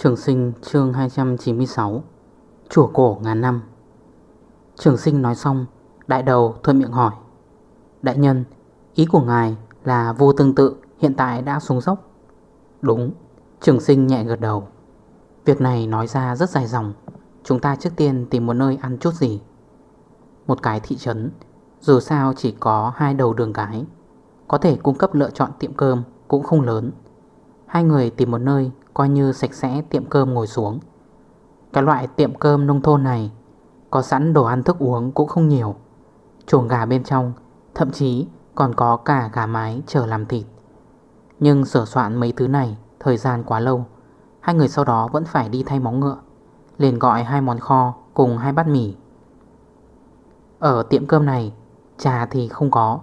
Trường sinh chương 296 Chùa cổ ngàn năm. Trường sinh nói xong, Đại đầu thuận miệng hỏi, Đại nhân, Ý của ngài là vô tương tự, Hiện tại đã xuống dốc. Đúng, Trường sinh nhẹ gật đầu. Việc này nói ra rất dài dòng, Chúng ta trước tiên tìm một nơi ăn chút gì. Một cái thị trấn, Dù sao chỉ có hai đầu đường cái, Có thể cung cấp lựa chọn tiệm cơm Cũng không lớn. Hai người tìm một nơi, Coi như sạch sẽ tiệm cơm ngồi xuống. Cái loại tiệm cơm nông thôn này, Có sẵn đồ ăn thức uống cũng không nhiều. Chuồng gà bên trong, Thậm chí còn có cả gà mái chờ làm thịt. Nhưng sửa soạn mấy thứ này Thời gian quá lâu, Hai người sau đó vẫn phải đi thay móng ngựa, liền gọi hai món kho cùng hai bát mì. Ở tiệm cơm này, Trà thì không có,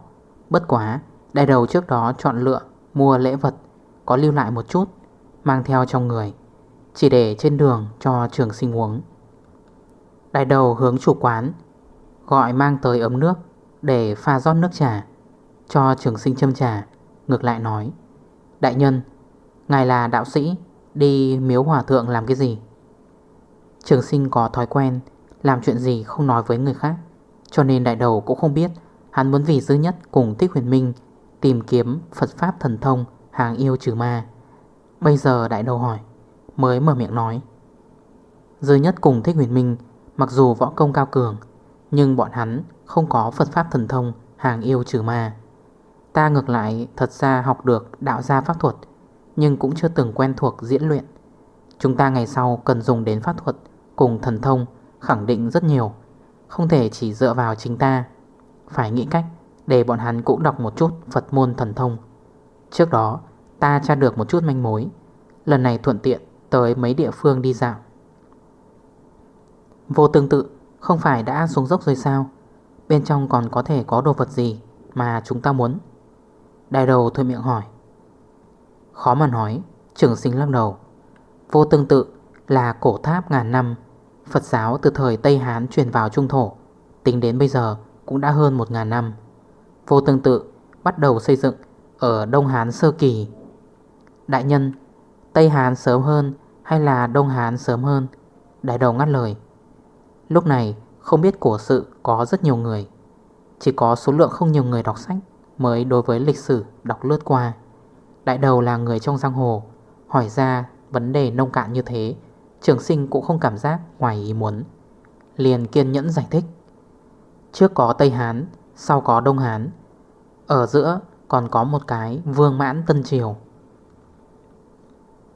Bất quá, Đại đầu trước đó chọn lựa Mua lễ vật có lưu lại một chút, Mang theo trong người, Chỉ để trên đường cho trường sinh uống. Đại đầu hướng chủ quán, Gọi mang tới ấm nước Để pha rót nước trà, Cho trường sinh châm trà, Ngược lại nói, Đại nhân, Ngài là đạo sĩ, Đi miếu hòa thượng làm cái gì? Trường sinh có thói quen Làm chuyện gì không nói với người khác, Cho nên đại đầu cũng không biết, Hắn muốn vì dư nhất cùng Thích Huyền Minh Tìm kiếm Phật Pháp thần thông Hàng yêu trừ ma. Bây giờ đại đầu hỏi, Mới mở miệng nói. Dư nhất cùng Thích Huyền Minh, Mặc dù võ công cao cường, Nhưng bọn hắn không có Phật Pháp thần thông, Hàng yêu trừ ma. Ta ngược lại thật ra học được đạo gia pháp thuật, Nhưng cũng chưa từng quen thuộc diễn luyện. Chúng ta ngày sau cần dùng đến pháp thuật Cùng thần thông khẳng định rất nhiều, Không thể chỉ dựa vào chính ta. Phải nghĩ cách để bọn hắn cũng đọc một chút Phật môn thần thông. Trước đó, Ta tra được một chút manh mối. Lần này thuận tiện tới mấy địa phương đi dạo. Vô tương tự, Không phải đã xuống dốc rồi sao? Bên trong còn có thể có đồ vật gì Mà chúng ta muốn? Đại đầu thôi miệng hỏi. Khó mà nói, Trưởng sinh lắc đầu. Vô tương tự là cổ tháp ngàn năm, Phật giáo từ thời Tây Hán truyền vào Trung Thổ, Tính đến bây giờ cũng đã hơn một ngàn năm. Vô tương tự bắt đầu xây dựng ở Đông Hán Sơ Kỳ? Đại nhân, Tây Hán sớm hơn hay là Đông Hán sớm hơn? Đại đầu ngắt lời. Lúc này, không biết cổ sự có rất nhiều người. Chỉ có số lượng không nhiều người đọc sách Mới đối với lịch sử đọc lướt qua. Đại đầu là người trong giang hồ, Hỏi ra vấn đề nông cạn như thế, Trường sinh cũng không cảm giác ngoài ý muốn. Liền kiên nhẫn giải thích. Trước có Tây Hán, Sau có Đông Hán. Ở giữa còn có một cái vương mãn tân triều.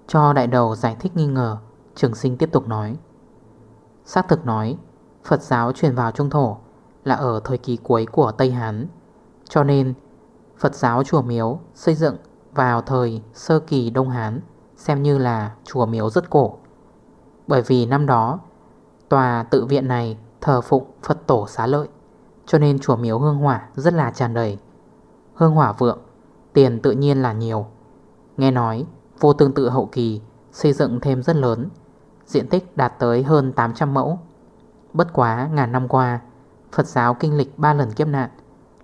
Cho đại đầu giải thích nghi ngờ, Trường sinh tiếp tục nói. Xác thực nói, Phật giáo truyền vào Trung Thổ Là ở thời kỳ cuối của Tây Hán, Cho nên Phật giáo chùa miếu xây dựng vào thời sơ kỳ Đông Hán Xem như là chùa miếu rất cổ. Bởi vì năm đó, Tòa tự viện này thờ phụng Phật tổ xá lợi, Cho nên chùa miếu hương hỏa rất là tràn đầy. Hương hỏa vượng, Tiền tự nhiên là nhiều. Nghe nói, Vô tương tự hậu kỳ, xây dựng thêm rất lớn, Diện tích đạt tới hơn 800 mẫu. Bất quá ngàn năm qua, Phật giáo kinh lịch 3 lần kiếp nạn.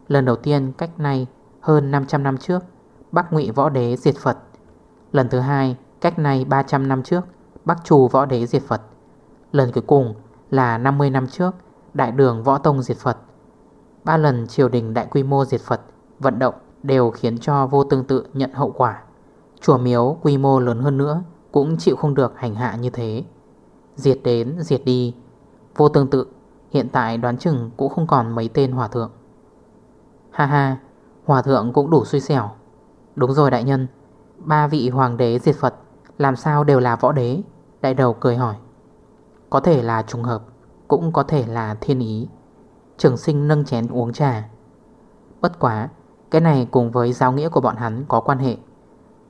Lần đầu tiên cách nay hơn 500 năm trước, Bắc ngụy Võ Đế diệt Phật. Lần thứ hai cách nay 300 năm trước, Bắc Trù Võ Đế diệt Phật. Lần cuối cùng là 50 năm trước, Đại đường Võ Tông diệt Phật. Ba lần triều đình đại quy mô diệt Phật. Vận động đều khiến cho vô tương tự nhận hậu quả. Chùa miếu quy mô lớn hơn nữa Cũng chịu không được hành hạ như thế. Diệt đến diệt đi, Vô tương tự, Hiện tại đoán chừng cũng không còn mấy tên hòa thượng. Ha ha, Hòa thượng cũng đủ xui xẻo. Đúng rồi đại nhân, Ba vị hoàng đế diệt Phật Làm sao đều là võ đế? Đại đầu cười hỏi. Có thể là trùng hợp, Cũng có thể là thiên ý. Trường sinh nâng chén uống trà. Bất quá cái này cùng với giáo nghĩa của bọn hắn có quan hệ.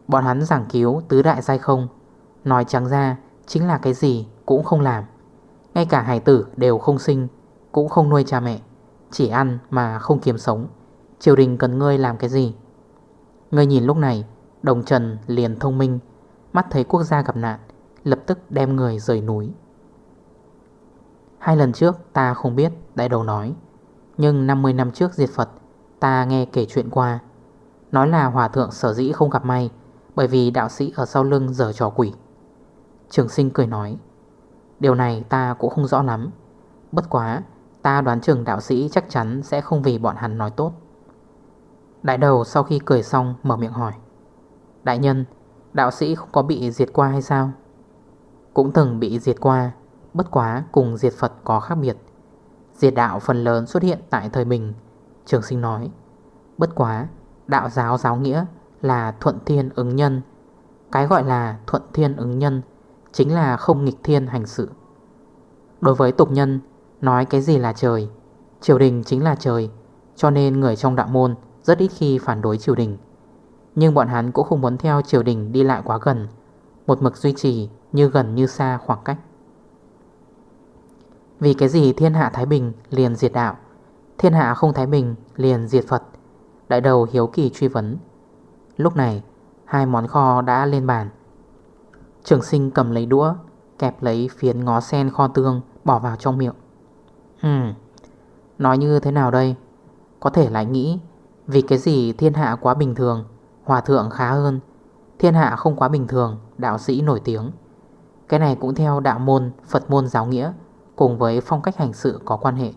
Bọn hắn giảng cứu tứ đại giai không. Nói trắng ra, chính là cái gì cũng không làm. Ngay cả hải tử đều không sinh, Cũng không nuôi cha mẹ. Chỉ ăn mà không kiếm sống. Triều đình cần ngươi làm cái gì? Ngươi nhìn lúc này, Đồng Trần liền thông minh. Mắt thấy quốc gia gặp nạn, Lập tức đem người rời núi. Hai lần trước ta không biết, Đại đầu nói. Nhưng 50 năm trước diệt Phật Ta nghe kể chuyện qua. Nói là hòa thượng sở dĩ không gặp may, Bởi vì đạo sĩ ở sau lưng giờ trò quỷ. Trường sinh cười nói, Điều này ta cũng không rõ lắm. Bất quá, Ta đoán trường đạo sĩ chắc chắn sẽ không vì bọn hắn nói tốt. Đại đầu sau khi cười xong mở miệng hỏi, Đại nhân, Đạo sĩ không có bị diệt qua hay sao? Cũng từng bị diệt qua, Bất quá cùng diệt Phật có khác biệt. Diệt đạo phần lớn xuất hiện tại thời bình Trường sinh nói. Bất quá, đạo giáo giáo nghĩa là thuận thiên ứng nhân. Cái gọi là thuận thiên ứng nhân Chính là không nghịch thiên hành sự. Đối với tục nhân, Nói cái gì là trời? Triều đình chính là trời, Cho nên người trong đạo môn rất ít khi phản đối triều đình. Nhưng bọn hắn cũng không muốn theo triều đình đi lại quá gần, Một mực duy trì như gần như xa khoảng cách. Vì cái gì thiên hạ Thái Bình liền diệt đạo? Thiên hạ không Thái Bình liền diệt Phật. Đại đầu hiếu kỳ truy vấn. Lúc này Hai món kho đã lên bàn. Trường sinh cầm lấy đũa Kẹp lấy phiến ngó sen kho tương Bỏ vào trong miệng. Hừm, Nói như thế nào đây? Có thể lại nghĩ Vì cái gì thiên hạ quá bình thường Hòa thượng khá hơn? Thiên hạ không quá bình thường Đạo sĩ nổi tiếng. Cái này cũng theo đạo môn Phật môn giáo nghĩa Cùng với phong cách hành sự có quan hệ.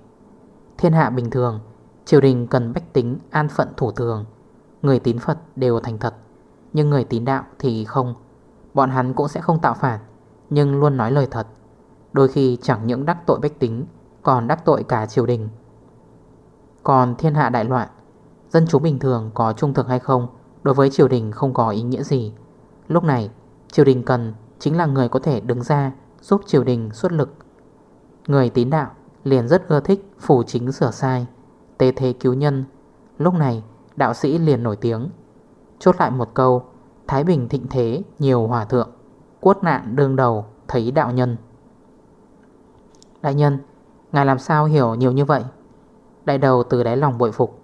Thiên hạ bình thường, Triều đình cần bách tính an phận thủ thường. Người tín Phật đều thành thật, Nhưng người tín đạo thì không. Bọn hắn cũng sẽ không tạo phản, Nhưng luôn nói lời thật. Đôi khi chẳng những đắc tội bách tính, Còn đắc tội cả triều đình. Còn thiên hạ đại loạn, Dân chúng bình thường có trung thực hay không, Đối với triều đình không có ý nghĩa gì. Lúc này, triều đình cần Chính là người có thể đứng ra Giúp triều đình xuất lực. Người tín đạo liền rất ưa thích Phủ chính sửa sai, tê thế cứu nhân. Lúc này, đạo sĩ liền nổi tiếng. Chốt lại một câu, Thái Bình thịnh thế, nhiều hòa thượng. Quốc nạn đương đầu, thấy đạo nhân. Đại nhân, Ngài làm sao hiểu nhiều như vậy? Đại đầu từ đáy lòng bội phục.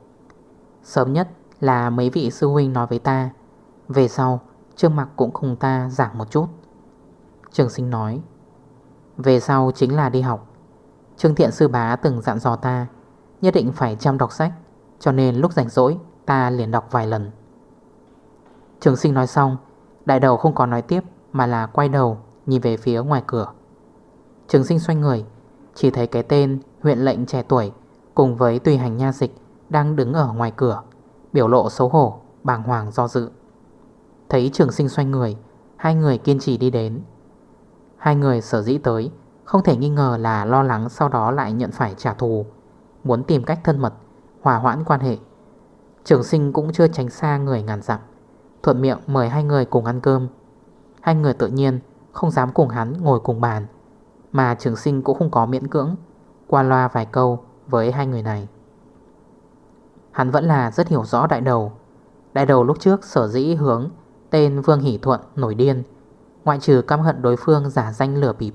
Sớm nhất là mấy vị sư huynh nói với ta. Về sau, Trương mặt cũng cùng ta giảng một chút. Trường sinh nói, Về sau chính là đi học. Trương thiện sư bá từng dặn dò ta Nhất định phải chăm đọc sách Cho nên lúc rảnh rỗi ta liền đọc vài lần. Trường sinh nói xong Đại đầu không còn nói tiếp Mà là quay đầu nhìn về phía ngoài cửa. Trường sinh xoay người Chỉ thấy cái tên huyện lệnh trẻ tuổi Cùng với tùy hành nha dịch Đang đứng ở ngoài cửa Biểu lộ xấu hổ, bàng hoàng do dự. Thấy trường sinh xoay người Hai người kiên trì đi đến. Hai người sở dĩ tới không thể nghi ngờ là lo lắng Sau đó lại nhận phải trả thù, Muốn tìm cách thân mật, Hòa hoãn quan hệ. Trường sinh cũng chưa tránh xa người ngàn dặm, Thuận miệng mời hai người cùng ăn cơm. Hai người tự nhiên Không dám cùng hắn ngồi cùng bàn, Mà trường sinh cũng không có miễn cưỡng, Qua loa vài câu với hai người này. Hắn vẫn là rất hiểu rõ đại đầu. Đại đầu lúc trước sở dĩ hướng Tên Vương Hỷ Thuận nổi điên, Ngoại trừ căm hận đối phương giả danh lửa bịp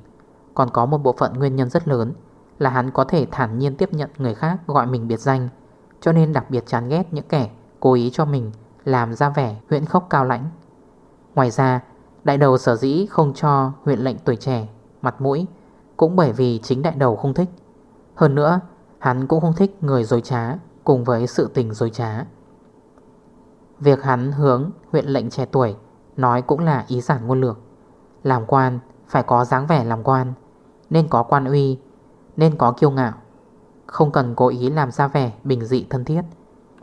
còn có một bộ phận nguyên nhân rất lớn Là hắn có thể thản nhiên tiếp nhận người khác gọi mình biệt danh, Cho nên đặc biệt chán ghét những kẻ cố ý cho mình Làm ra vẻ huyện khốc cao lãnh. Ngoài ra, Đại đầu sở dĩ không cho huyện lệnh tuổi trẻ Mặt mũi Cũng bởi vì chính đại đầu không thích. Hơn nữa, hắn cũng không thích người dối trá Cùng với sự tình dối trá. Việc hắn hướng huyện lệnh trẻ tuổi Nói cũng là ý giản ngôn lược. Làm quan phải có dáng vẻ làm quan nên có quan uy, Nên có kiêu ngạo. Không cần cố ý làm ra vẻ bình dị thân thiết.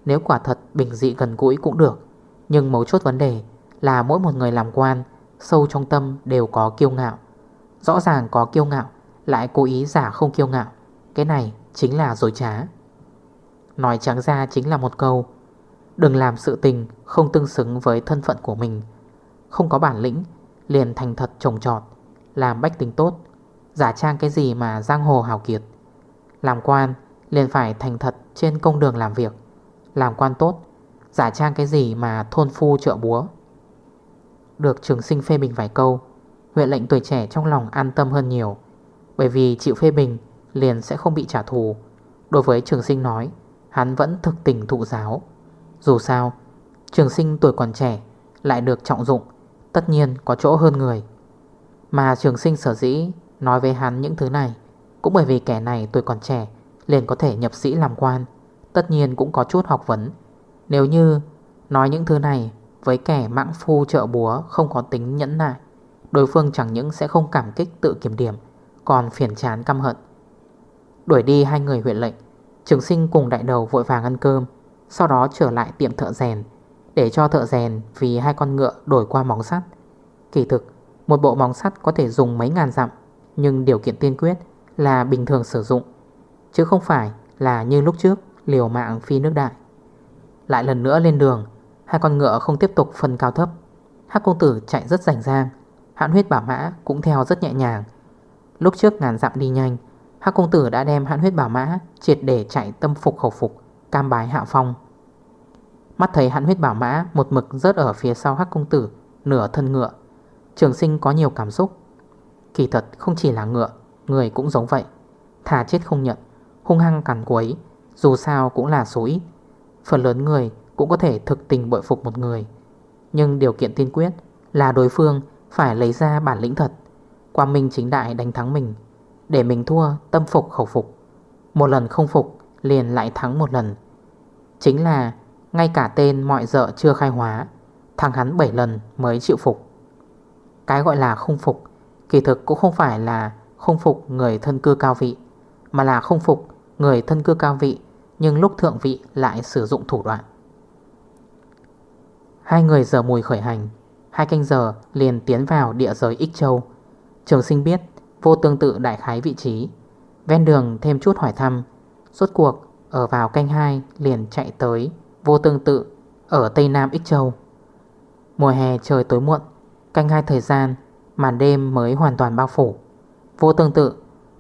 Nếu quả thật bình dị gần gũi cũng được, Nhưng mấu chốt vấn đề Là mỗi một người làm quan, Sâu trong tâm đều có kiêu ngạo. Rõ ràng có kiêu ngạo, Lại cố ý giả không kiêu ngạo, Cái này chính là dối trá. Nói trắng ra chính là một câu, Đừng làm sự tình không tương xứng với thân phận của mình. Không có bản lĩnh, Liền thành thật trồng trọt, Làm bách tính tốt. Giả trang cái gì mà giang hồ hào kiệt. Làm quan, liền phải thành thật trên công đường làm việc. Làm quan tốt, Giả trang cái gì mà thôn phu trợ búa. Được trường sinh phê bình vài câu, Huyện lệnh tuổi trẻ trong lòng an tâm hơn nhiều, Bởi vì chịu phê bình liền sẽ không bị trả thù. Đối với trường sinh nói, Hắn vẫn thực tình thụ giáo. Dù sao, Trường sinh tuổi còn trẻ, Lại được trọng dụng, Tất nhiên có chỗ hơn người. Mà trường sinh sở dĩ Nói với hắn những thứ này, Cũng bởi vì kẻ này tuổi còn trẻ, Liền có thể nhập sĩ làm quan, Tất nhiên cũng có chút học vấn. Nếu như nói những thứ này Với kẻ mãng phu trợ búa Không có tính nhẫn nại, Đối phương chẳng những sẽ không cảm kích tự kiểm điểm, Còn phiền chán căm hận. Đuổi đi hai người huyện lệnh, Trường sinh cùng đại đầu vội vàng ăn cơm, Sau đó trở lại tiệm thợ rèn, Để cho thợ rèn vì hai con ngựa đổi qua móng sắt. Kỳ thực, Một bộ móng sắt có thể dùng mấy ngàn dặm nhưng điều kiện tiên quyết là bình thường sử dụng, Chứ không phải là như lúc trước, liều mạng phi nước đại. Lại lần nữa lên đường, Hai con ngựa không tiếp tục phân cao thấp. Hắc công tử chạy rất rảnh rang, Hãn huyết bảo mã cũng theo rất nhẹ nhàng. Lúc trước ngàn dặm đi nhanh, Hắc công tử đã đem hãn huyết bảo mã Triệt để chạy tâm phục khẩu phục, Cam bái hạ phong. Mắt thấy hãn huyết bảo mã Một mực rớt ở phía sau hắc công tử, Nửa thân ngựa, Trường sinh có nhiều cảm xúc. Kỳ thật không chỉ là ngựa, Người cũng giống vậy. Thà chết không nhận, Hung hăng cắn quấy Dù sao cũng là số ít. Phần lớn người cũng có thể thực tình bội phục một người. Nhưng điều kiện tiên quyết Là đối phương phải lấy ra bản lĩnh thật. Qua minh chính đại đánh thắng mình, Để mình thua tâm phục khẩu phục. Một lần không phục, liền lại thắng một lần. Chính là ngay cả tên mọi dợ chưa khai hóa Thằng hắn 7 lần mới chịu phục. Cái gọi là không phục Kỳ thực cũng không phải là không phục người thân cư cao vị, Mà là không phục người thân cư cao vị, Nhưng lúc thượng vị lại sử dụng thủ đoạn. Hai người giờ mùi khởi hành, Hai canh giờ liền tiến vào địa giới Ích Châu. Trường sinh biết vô tương tự đại khái vị trí, Ven đường thêm chút hỏi thăm Suốt cuộc ở vào canh 2 liền chạy tới vô tương tự ở Tây Nam Ích Châu. Mùa hè trời tối muộn, Canh 2 thời gian màn đêm mới hoàn toàn bao phủ. Vô tương tự,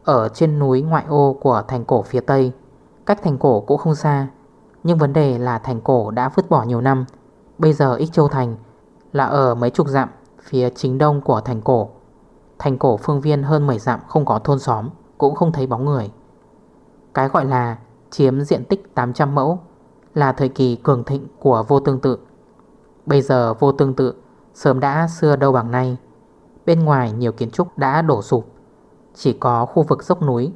ở trên núi ngoại ô của thành cổ phía Tây, Cách thành cổ cũng không xa, Nhưng vấn đề là thành cổ đã vứt bỏ nhiều năm. Bây giờ Ích Châu Thành là ở mấy chục dặm phía chính đông của thành cổ. Thành cổ phương viên hơn 10 dặm không có thôn xóm, Cũng không thấy bóng người. Cái gọi là chiếm diện tích 800 mẫu Là thời kỳ cường thịnh của vô tương tự. Bây giờ vô tương tự, Sớm đã xưa đâu bằng nay. Bên ngoài nhiều kiến trúc đã đổ sụp. Chỉ có khu vực dốc núi,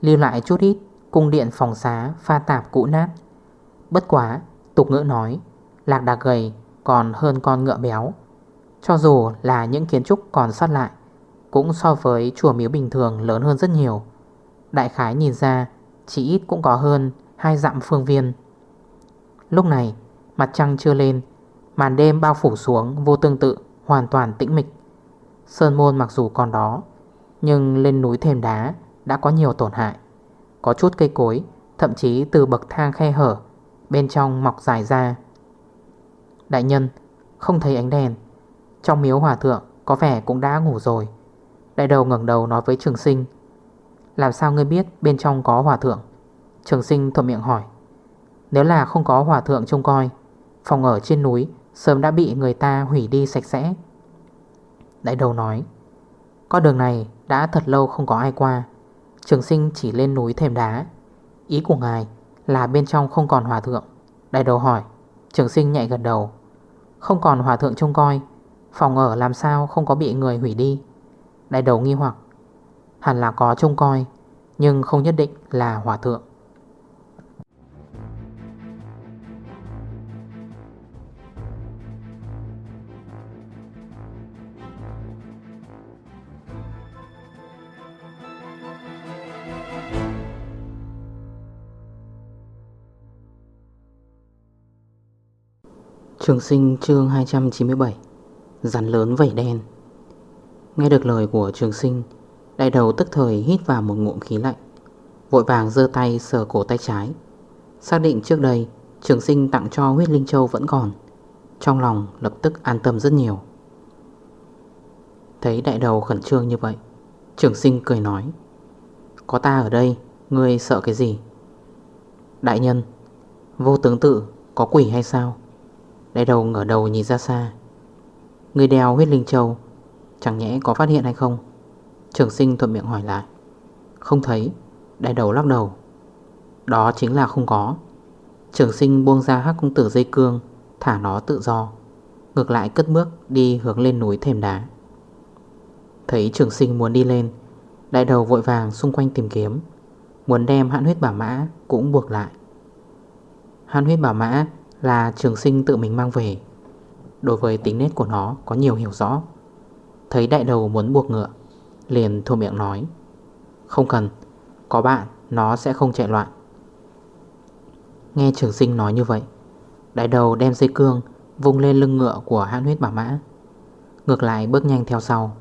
Lưu lại chút ít Cung điện phòng xá, pha tạp cũ nát. Bất quá, tục ngữ nói, Lạc đà gầy còn hơn con ngựa béo. Cho dù là những kiến trúc còn sót lại, Cũng so với chùa miếu bình thường lớn hơn rất nhiều. Đại khái nhìn ra, Chỉ ít cũng có hơn hai dặm phương viên. Lúc này, Mặt trăng chưa lên, Màn đêm bao phủ xuống vô tương tự, Hoàn toàn tĩnh mịch. Sơn môn mặc dù còn đó, Nhưng lên núi thềm đá Đã có nhiều tổn hại. Có chút cây cối, Thậm chí từ bậc thang khe hở, Bên trong mọc dài ra. Đại nhân, Không thấy ánh đèn. Trong miếu hòa thượng, có vẻ cũng đã ngủ rồi. Đại đầu ngẩng đầu nói với trường sinh. Làm sao ngươi biết bên trong có hòa thượng? Trường sinh thuận miệng hỏi. Nếu là không có hòa thượng trông coi, Phòng ở trên núi Sớm đã bị người ta hủy đi sạch sẽ. Đại đầu nói, Con đường này đã thật lâu không có ai qua. Trường sinh chỉ lên núi thềm đá. Ý của ngài là bên trong không còn hòa thượng. Đại đầu hỏi. Trường sinh nhạy gật đầu. Không còn hòa thượng trông coi, Phòng ở làm sao không có bị người hủy đi? Đại đầu nghi hoặc. Hẳn là có trông coi, Nhưng không nhất định là hòa thượng. Trường sinh chương 297 Rắn lớn vẩy đen. Nghe được lời của trường sinh, Đại đầu tức thời hít vào một ngụm khí lạnh, Vội vàng dơ tay sờ cổ tay trái. Xác định trước đây, Trường sinh tặng cho huyết linh châu vẫn còn, Trong lòng lập tức an tâm rất nhiều. Thấy đại đầu khẩn trương như vậy, Trường sinh cười nói, Có ta ở đây, Ngươi sợ cái gì? Đại nhân, Vô tướng tự có quỷ hay sao? Đại đầu ngửa đầu nhìn ra xa. Người đeo huyết linh châu, Chẳng nhẽ có phát hiện hay không? Trường sinh thuận miệng hỏi lại. Không thấy, Đại đầu lắc đầu. Đó chính là không có. Trường sinh buông ra hắc công tử dây cương, Thả nó tự do. Ngược lại cất bước đi hướng lên núi thềm đá. Thấy trường sinh muốn đi lên, Đại đầu vội vàng xung quanh tìm kiếm. Muốn đem hạn huyết bảo mã cũng buộc lại. Hạn huyết bảo mã là trường sinh tự mình mang về. Đối với tính nết của nó có nhiều hiểu rõ. Thấy đại đầu muốn buộc ngựa, Liền thua miệng nói, Không cần, Có bạn, nó sẽ không chạy loạn. Nghe trường sinh nói như vậy, Đại đầu đem dây cương Vung lên lưng ngựa của hãn huyết bảo mã. Ngược lại bước nhanh theo sau.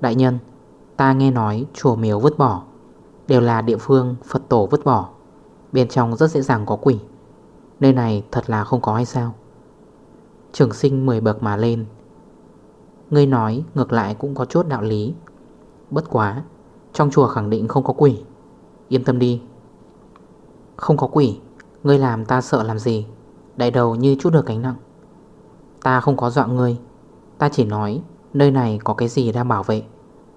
Đại nhân, Ta nghe nói chùa miếu vứt bỏ, Đều là địa phương Phật tổ vứt bỏ, Bên trong rất dễ dàng có quỷ. Nơi này thật là không có hay sao? Trường sinh 10 bậc mà lên. Ngươi nói ngược lại cũng có chút đạo lý. Bất quá, Trong chùa khẳng định không có quỷ. Yên tâm đi. Không có quỷ, Ngươi làm ta sợ làm gì? Đại đầu như chút được cánh nặng. Ta không có dọa ngươi. Ta chỉ nói nơi này có cái gì đang bảo vệ.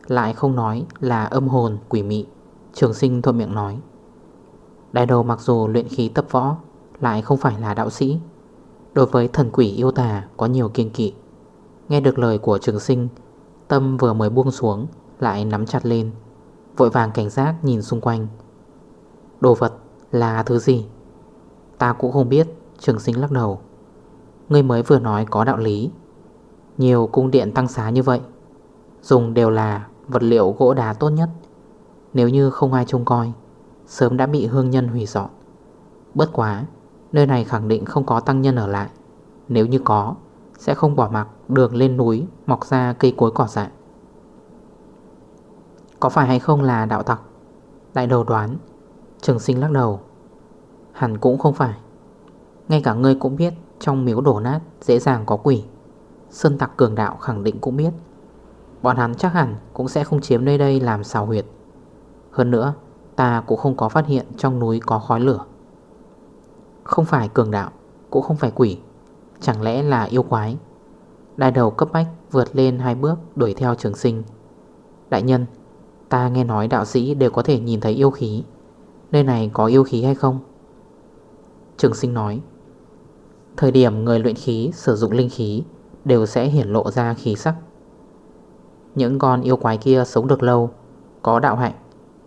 Lại không nói là âm hồn quỷ mị. Trường sinh thuận miệng nói. Đại đầu mặc dù luyện khí tập võ lại không phải là đạo sĩ. Đối với thần quỷ yêu tà có nhiều kiên kỵ. Nghe được lời của trường sinh, Tâm vừa mới buông xuống, Lại nắm chặt lên, Vội vàng cảnh giác nhìn xung quanh. Đồ vật là thứ gì? Ta cũng không biết, Trường sinh lắc đầu. Ngươi mới vừa nói có đạo lý. Nhiều cung điện tăng xá như vậy, Dùng đều là vật liệu gỗ đá tốt nhất. Nếu như không ai trông coi, Sớm đã bị hương nhân hủy dọn. Bất quá Nơi này khẳng định không có tăng nhân ở lại. Nếu như có, Sẽ không bỏ mặc đường lên núi, Mọc ra cây cối cỏ dại. Có phải hay không là đạo tặc? Đại đầu đoán. Trường sinh lắc đầu. Hẳn cũng không phải. Ngay cả ngươi cũng biết Trong miếu đổ nát dễ dàng có quỷ. Sơn tặc cường đạo khẳng định cũng biết. Bọn hắn chắc hẳn cũng sẽ không chiếm nơi đây làm xào huyệt. Hơn nữa, Ta cũng không có phát hiện trong núi có khói lửa. Không phải cường đạo, Cũng không phải quỷ. Chẳng lẽ là yêu quái? Đại đầu cấp bách vượt lên hai bước Đuổi theo trường sinh. Đại nhân, Ta nghe nói đạo sĩ đều có thể nhìn thấy yêu khí. Nơi này có yêu khí hay không? Trường sinh nói, Thời điểm người luyện khí sử dụng linh khí Đều sẽ hiển lộ ra khí sắc. Những con yêu quái kia sống được lâu, Có đạo hạnh,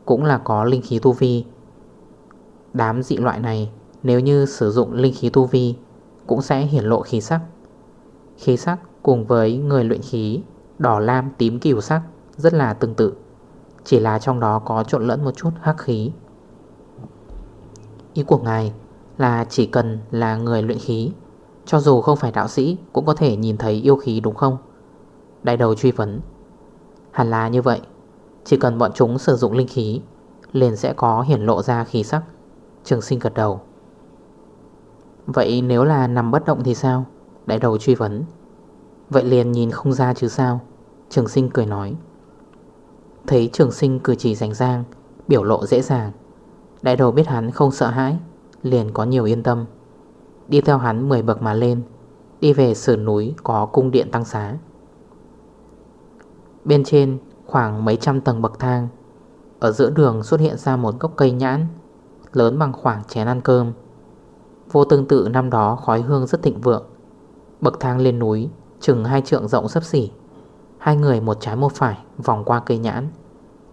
Cũng là có linh khí tu vi. Đám dị loại này nếu như sử dụng linh khí tu vi, Cũng sẽ hiển lộ khí sắc. Khí sắc cùng với người luyện khí, Đỏ, lam, tím kiểu sắc Rất là tương tự, Chỉ là trong đó có trộn lẫn một chút hắc khí. Ý của ngài là chỉ cần là người luyện khí, Cho dù không phải đạo sĩ Cũng có thể nhìn thấy yêu khí đúng không? Đại đầu truy vấn. Hẳn là như vậy. Chỉ cần bọn chúng sử dụng linh khí, Liền sẽ có hiển lộ ra khí sắc. Trường sinh gật đầu. Vậy nếu là nằm bất động thì sao? Đại đầu truy vấn. Vậy liền nhìn không ra chứ sao? Trường sinh cười nói. Thấy trường sinh cử chỉ rành rang, Biểu lộ dễ dàng. Đại đầu biết hắn không sợ hãi, Liền có nhiều yên tâm. Đi theo hắn 10 bậc mà lên, Đi về sườn núi có cung điện tăng xá. Bên trên khoảng mấy trăm tầng bậc thang, Ở giữa đường xuất hiện ra một gốc cây nhãn, Lớn bằng khoảng chén ăn cơm. Vô tương tự năm đó, khói hương rất thịnh vượng. Bậc thang lên núi, Chừng hai trượng rộng sấp xỉ. Hai người, một trái một phải, vòng qua cây nhãn.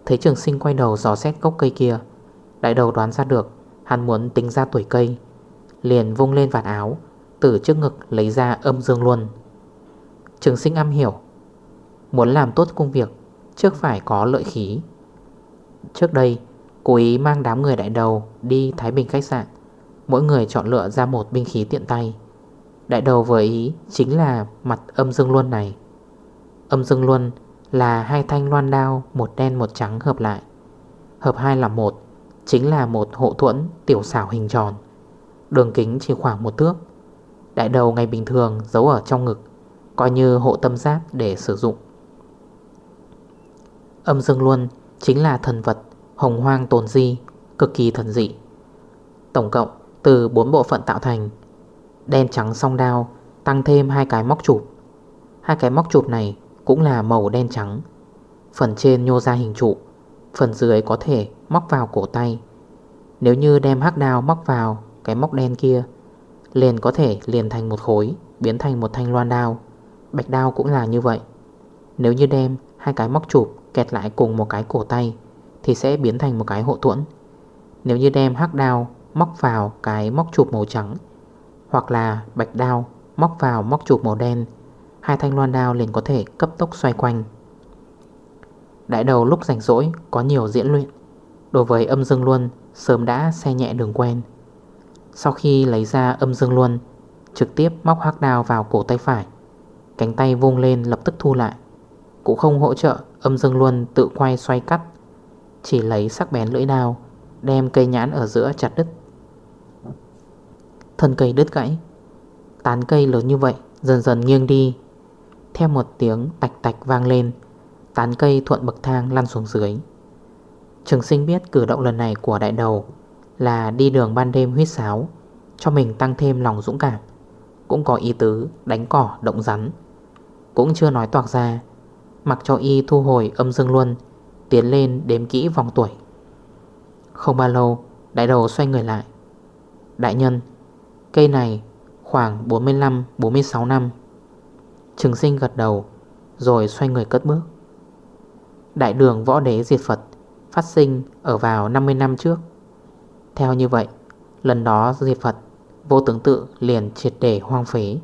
Thấy trường sinh quay đầu dò xét gốc cây kia, Đại đầu đoán ra được, Hắn muốn tính ra tuổi cây. Liền vung lên vạt áo, Từ trước ngực lấy ra âm dương luân. Trường sinh am hiểu, Muốn làm tốt công việc, Trước phải có lợi khí. Trước đây, Cố ý mang đám người đại đầu Đi Thái Bình khách sạn. Mỗi người chọn lựa ra một binh khí tiện tay. Đại đầu vừa ý chính là mặt âm dương luân này. Âm dương luân là hai thanh loan đao, Một đen, một trắng hợp lại. Hợp hai là một, Chính là một hộ thuẫn tiểu xảo hình tròn. Đường kính chỉ khoảng một thước. Đại đầu ngày bình thường giấu ở trong ngực, Coi như hộ tâm giáp để sử dụng. Âm dương luân chính là thần vật Hồng hoang tồn di, Cực kỳ thần dị. Tổng cộng từ bốn bộ phận tạo thành. Đen trắng song đao, Tăng thêm hai cái móc chụp. Hai cái móc chụp này cũng là màu đen trắng. Phần trên nhô ra hình trụ, Phần dưới có thể móc vào cổ tay. Nếu như đem hắc đao móc vào cái móc đen kia, Liền có thể liền thành một khối, Biến thành một thanh loan đao. Bạch đao cũng là như vậy. Nếu như đem hai cái móc chụp kẹt lại cùng một cái cổ tay, Thì sẽ biến thành một cái hộ thuẫn. Nếu như đem hắc đao móc vào cái móc chụp màu trắng, Hoặc là bạch đao móc vào móc chụp màu đen. Hai thanh loan đao liền có thể cấp tốc xoay quanh. Đại đầu lúc rảnh rỗi có nhiều diễn luyện, Đối với âm dương luân sớm đã xe nhẹ đường quen. Sau khi lấy ra âm dương luân, Trực tiếp móc hắc đao vào cổ tay phải, Cánh tay vung lên lập tức thu lại. Cũng không hỗ trợ âm dương luân tự quay xoay cắt, Chỉ lấy sắc bén lưỡi đao Đem cây nhãn ở giữa chặt đứt. Thân cây đứt gãy. Tán cây lớn như vậy, Dần dần nghiêng đi. Theo một tiếng tạch tạch vang lên, Tán cây thuận bậc thang lăn xuống dưới. Trường sinh biết cử động lần này của đại đầu Là đi đường ban đêm huyết sáo, Cho mình tăng thêm lòng dũng cảm. Cũng có ý tứ đánh cỏ, động rắn. Cũng chưa nói toạc ra, Mặc cho y thu hồi âm dương luân, Tiến lên đếm kỹ vòng tuổi. Không bao lâu, Đại đầu xoay người lại. Đại nhân Cây này, khoảng 45-46 năm. Trường sinh gật đầu, Rồi xoay người cất bước. Đại đường võ đế diệt Phật Phát sinh ở vào 50 năm trước. Theo như vậy, Lần đó diệt Phật Vô tướng tự liền triệt để hoang phế.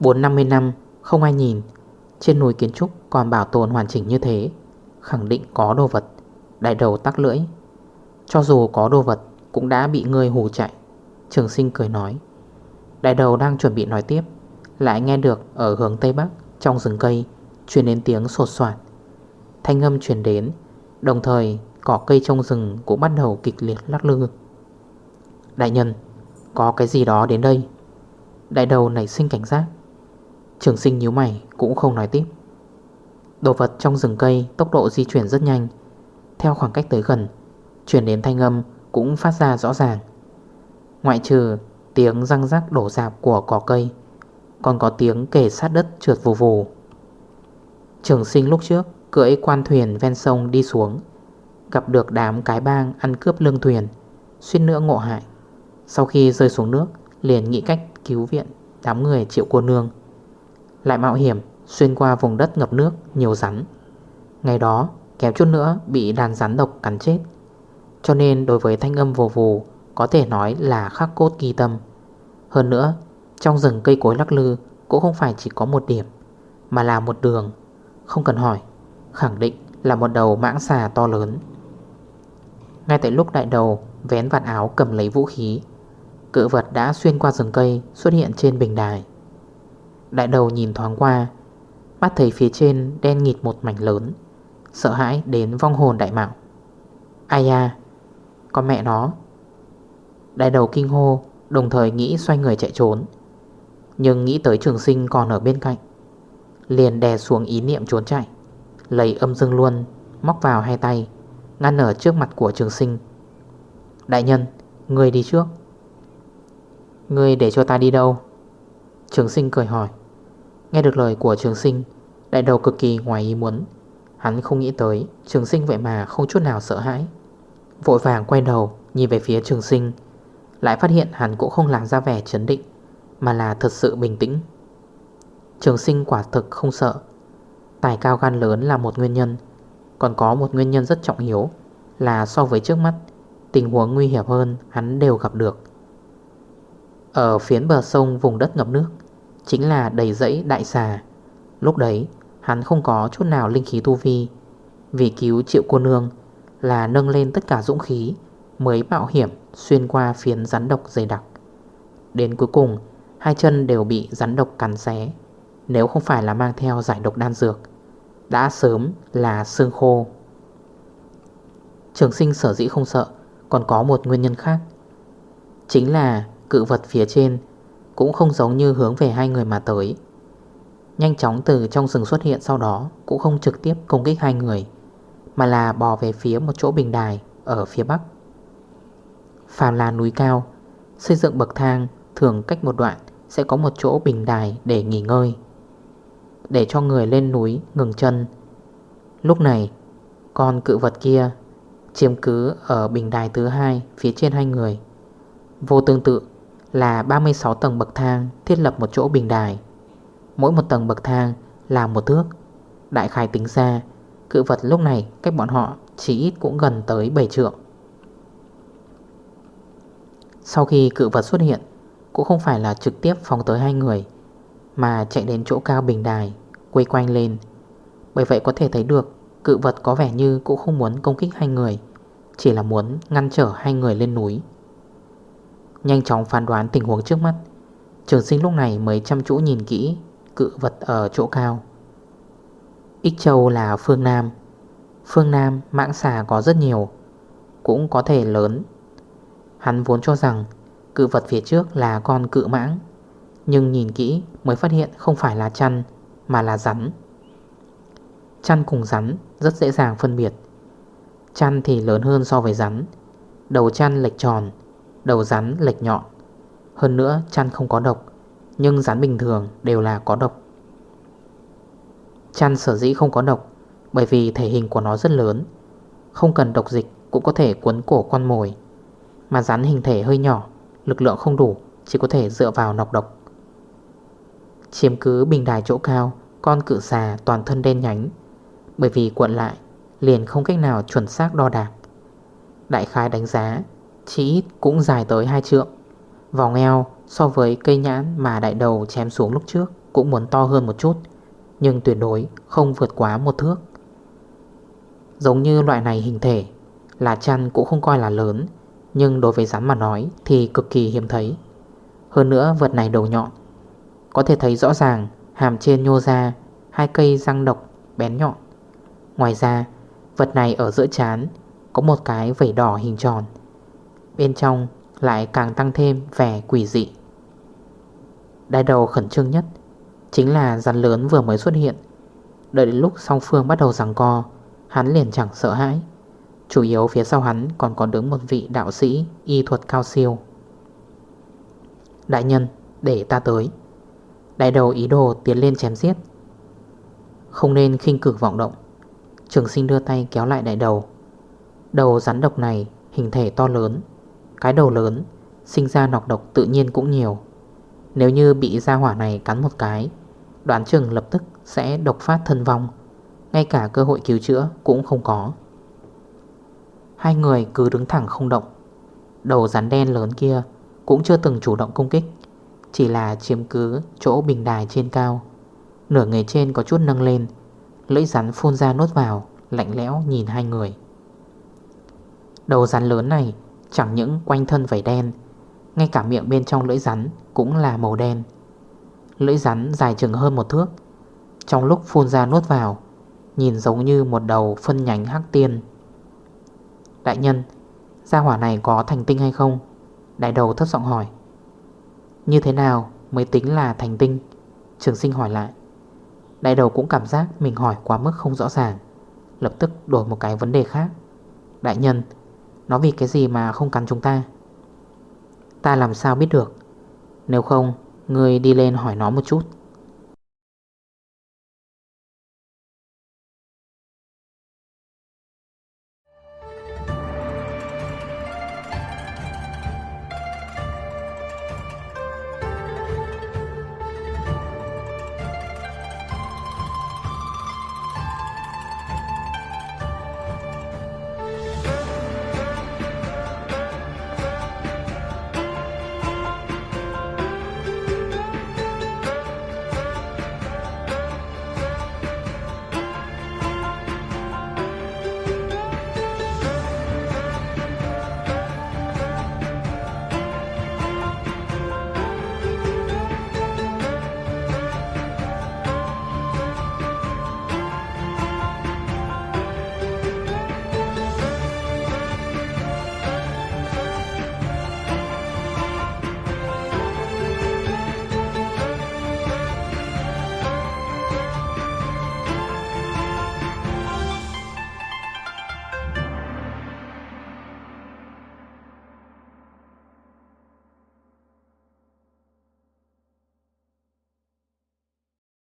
450 năm, không ai nhìn, Trên núi kiến trúc còn bảo tồn hoàn chỉnh như thế, Khẳng định có đồ vật, Đại đầu tắc lưỡi. Cho dù có đồ vật cũng đã bị người hù chạy. Trường sinh cười nói. Đại đầu đang chuẩn bị nói tiếp, Lại nghe được ở hướng Tây Bắc, Trong rừng cây Chuyển đến tiếng sột soạt. Thanh âm chuyển đến, Đồng thời cỏ cây trong rừng cũng bắt đầu kịch liệt lắc lư. Đại nhân, Có cái gì đó đến đây? Đại đầu nảy sinh cảnh giác. Trường sinh nhíu mày, cũng không nói tiếp. Đồ vật trong rừng cây Tốc độ di chuyển rất nhanh. Theo khoảng cách tới gần Chuyển đến thanh âm cũng phát ra rõ ràng. Ngoại trừ tiếng răng rắc đổ dạp của cỏ cây, Còn có tiếng kể sát đất trượt vù vù. Trường sinh lúc trước, cưỡi quan thuyền ven sông đi xuống, Gặp được đám cái bang ăn cướp lương thuyền xuyên nữa ngộ hại. Sau khi rơi xuống nước, Liền nghĩ cách cứu viện đám người triệu cô nương. Lại mạo hiểm, Xuyên qua vùng đất ngập nước nhiều rắn. Ngày đó kéo chút nữa Bị đàn rắn độc cắn chết. Cho nên đối với thanh âm vù vù, Có thể nói là khắc cốt ghi tâm. Hơn nữa, Trong rừng cây cối lắc lư Cũng không phải chỉ có một điểm, Mà là một đường. Không cần hỏi, Khẳng định là một đầu mãng xà to lớn. Ngay tại lúc đại đầu, Vén vạt áo cầm lấy vũ khí, Cự vật đã xuyên qua rừng cây Xuất hiện trên bình đài. Đại đầu nhìn thoáng qua bắt thấy phía trên đen nghịt một mảnh lớn, Sợ hãi đến vong hồn đại mạo. Ai à con mẹ nó. Đại đầu kinh hô, Đồng thời nghĩ xoay người chạy trốn. Nhưng nghĩ tới trường sinh còn ở bên cạnh, Liền đè xuống ý niệm trốn chạy, Lấy âm dương luôn Móc vào hai tay, Ngăn ở trước mặt của trường sinh. Đại nhân, Người đi trước. Người để cho ta đi đâu? Trường sinh cười hỏi. Nghe được lời của trường sinh, Đại đầu cực kỳ ngoài ý muốn. Hắn không nghĩ tới, trường sinh vậy mà không chút nào sợ hãi. Vội vàng quay đầu, Nhìn về phía trường sinh. Lại phát hiện hắn cũng không làm ra vẻ chấn định, Mà là thật sự bình tĩnh. Trường sinh quả thực không sợ. Tài cao gan lớn là một nguyên nhân, Còn có một nguyên nhân rất trọng yếu Là so với trước mắt, Tình huống nguy hiểm hơn hắn đều gặp được. Ở phiến bờ sông vùng đất ngập nước, Chính là đầy dãy đại xà. Lúc đấy, hắn không có chút nào linh khí tu vi, Vì cứu triệu cô nương là nâng lên tất cả dũng khí Mới mạo hiểm xuyên qua phiến rắn độc dày đặc. Đến cuối cùng, Hai chân đều bị rắn độc cắn xé, nếu không phải là mang theo giải độc đan dược, Đã sớm là xương khô. Trường sinh sở dĩ không sợ, Còn có một nguyên nhân khác. Chính là cự vật phía trên Cũng không giống như hướng về hai người mà tới. Nhanh chóng từ trong rừng xuất hiện sau đó Cũng không trực tiếp công kích hai người. Mà là bò về phía một chỗ bình đài Ở phía bắc. Phàm là núi cao, Xây dựng bậc thang thường cách một đoạn Sẽ có một chỗ bình đài để nghỉ ngơi, Để cho người lên núi ngừng chân. Lúc này, Con cự vật kia Chiếm cứ ở bình đài thứ hai Phía trên hai người. Vô tương tự là 36 tầng bậc thang Thiết lập một chỗ bình đài. Mỗi một tầng bậc thang là một thước, Đại khai tính ra Cự vật lúc này, cách bọn họ Chỉ ít cũng gần tới 7 trượng. Sau khi cự vật xuất hiện, Cũng không phải là trực tiếp phóng tới hai người, Mà chạy đến chỗ cao bình đài, Quay quanh lên. Bởi vậy có thể thấy được, Cự vật có vẻ như cũng không muốn công kích hai người, Chỉ là muốn ngăn trở hai người lên núi. Nhanh chóng phán đoán tình huống trước mắt, Trường sinh lúc này mới chăm chú nhìn kỹ Cự vật ở chỗ cao. Ích Châu là phương Nam. Phương Nam mãng xà có rất nhiều, Cũng có thể lớn. Hắn vốn cho rằng Cự vật phía trước là con cự mãng, Nhưng nhìn kỹ mới phát hiện không phải là chăn, Mà là rắn. Chăn cùng rắn rất dễ dàng phân biệt. Chăn thì lớn hơn so với rắn, Đầu chăn lệch tròn, Đầu rắn lệch nhọn. Hơn nữa chăn không có độc, Nhưng rắn bình thường đều là có độc. Chăn sở dĩ không có độc, Bởi vì thể hình của nó rất lớn. Không cần độc dịch cũng có thể cuốn cổ con mồi. Mà rắn hình thể hơi nhỏ, Lực lượng không đủ, Chỉ có thể dựa vào nọc độc. Chiếm cứ bình đài chỗ cao, Con cự xà toàn thân đen nhánh. Bởi vì cuộn lại, Liền không cách nào chuẩn xác đo đạc. Đại khái đánh giá, Chỉ ít cũng dài tới hai trượng. Vòng eo so với cây nhãn mà đại đầu chém xuống lúc trước Cũng muốn to hơn một chút. Nhưng tuyệt đối không vượt quá một thước. Giống như loại này hình thể Là chăn cũng không coi là lớn, Nhưng đối với rắn mà nói Thì cực kỳ hiếm thấy. Hơn nữa, vật này đầu nhọn, Có thể thấy rõ ràng hàm trên nhô ra Hai cây răng độc bén nhọn. Ngoài ra, Vật này ở giữa chán Có một cái vẩy đỏ hình tròn, Bên trong lại càng tăng thêm vẻ quỷ dị. Đai đầu khẩn trương nhất Chính là rắn lớn vừa mới xuất hiện. Đợi đến lúc song phương bắt đầu giằng co, Hắn liền chẳng sợ hãi. Chủ yếu phía sau hắn còn có đứng một vị đạo sĩ Y thuật cao siêu. Đại nhân, để ta tới. Đại đầu ý đồ tiến lên chém giết. Không nên khinh cử vọng động. Trường sinh đưa tay kéo lại đại đầu. Đầu rắn độc này hình thể to lớn, Cái đầu lớn, Sinh ra nọc độc tự nhiên cũng nhiều. Nếu như bị ra hỏa này cắn một cái Đoán chừng lập tức sẽ độc phát thân vong. Ngay cả cơ hội cứu chữa cũng không có. Hai người cứ đứng thẳng không động. Đầu rắn đen lớn kia Cũng chưa từng chủ động công kích, Chỉ là chiếm cứ chỗ bình đài trên cao. Nửa người trên có chút nâng lên, Lưỡi rắn phun ra nốt vào, Lạnh lẽo nhìn hai người. Đầu rắn lớn này Chẳng những quanh thân vảy đen, Ngay cả miệng bên trong lưỡi rắn Cũng là màu đen. Lưỡi rắn dài chừng hơn một thước. Trong lúc phun ra nuốt vào, Nhìn giống như một đầu phân nhánh hắc tiên. Đại nhân, Gia hỏa này có thành tinh hay không? Đại đầu thấp giọng hỏi. Như thế nào mới tính là thành tinh? Trường sinh hỏi lại. Đại đầu cũng cảm giác mình hỏi quá mức không rõ ràng, Lập tức đổi một cái vấn đề khác. Đại nhân, Nó vì cái gì mà không cắn chúng ta? Ta làm sao biết được? Nếu không Người đi lên hỏi nó một chút.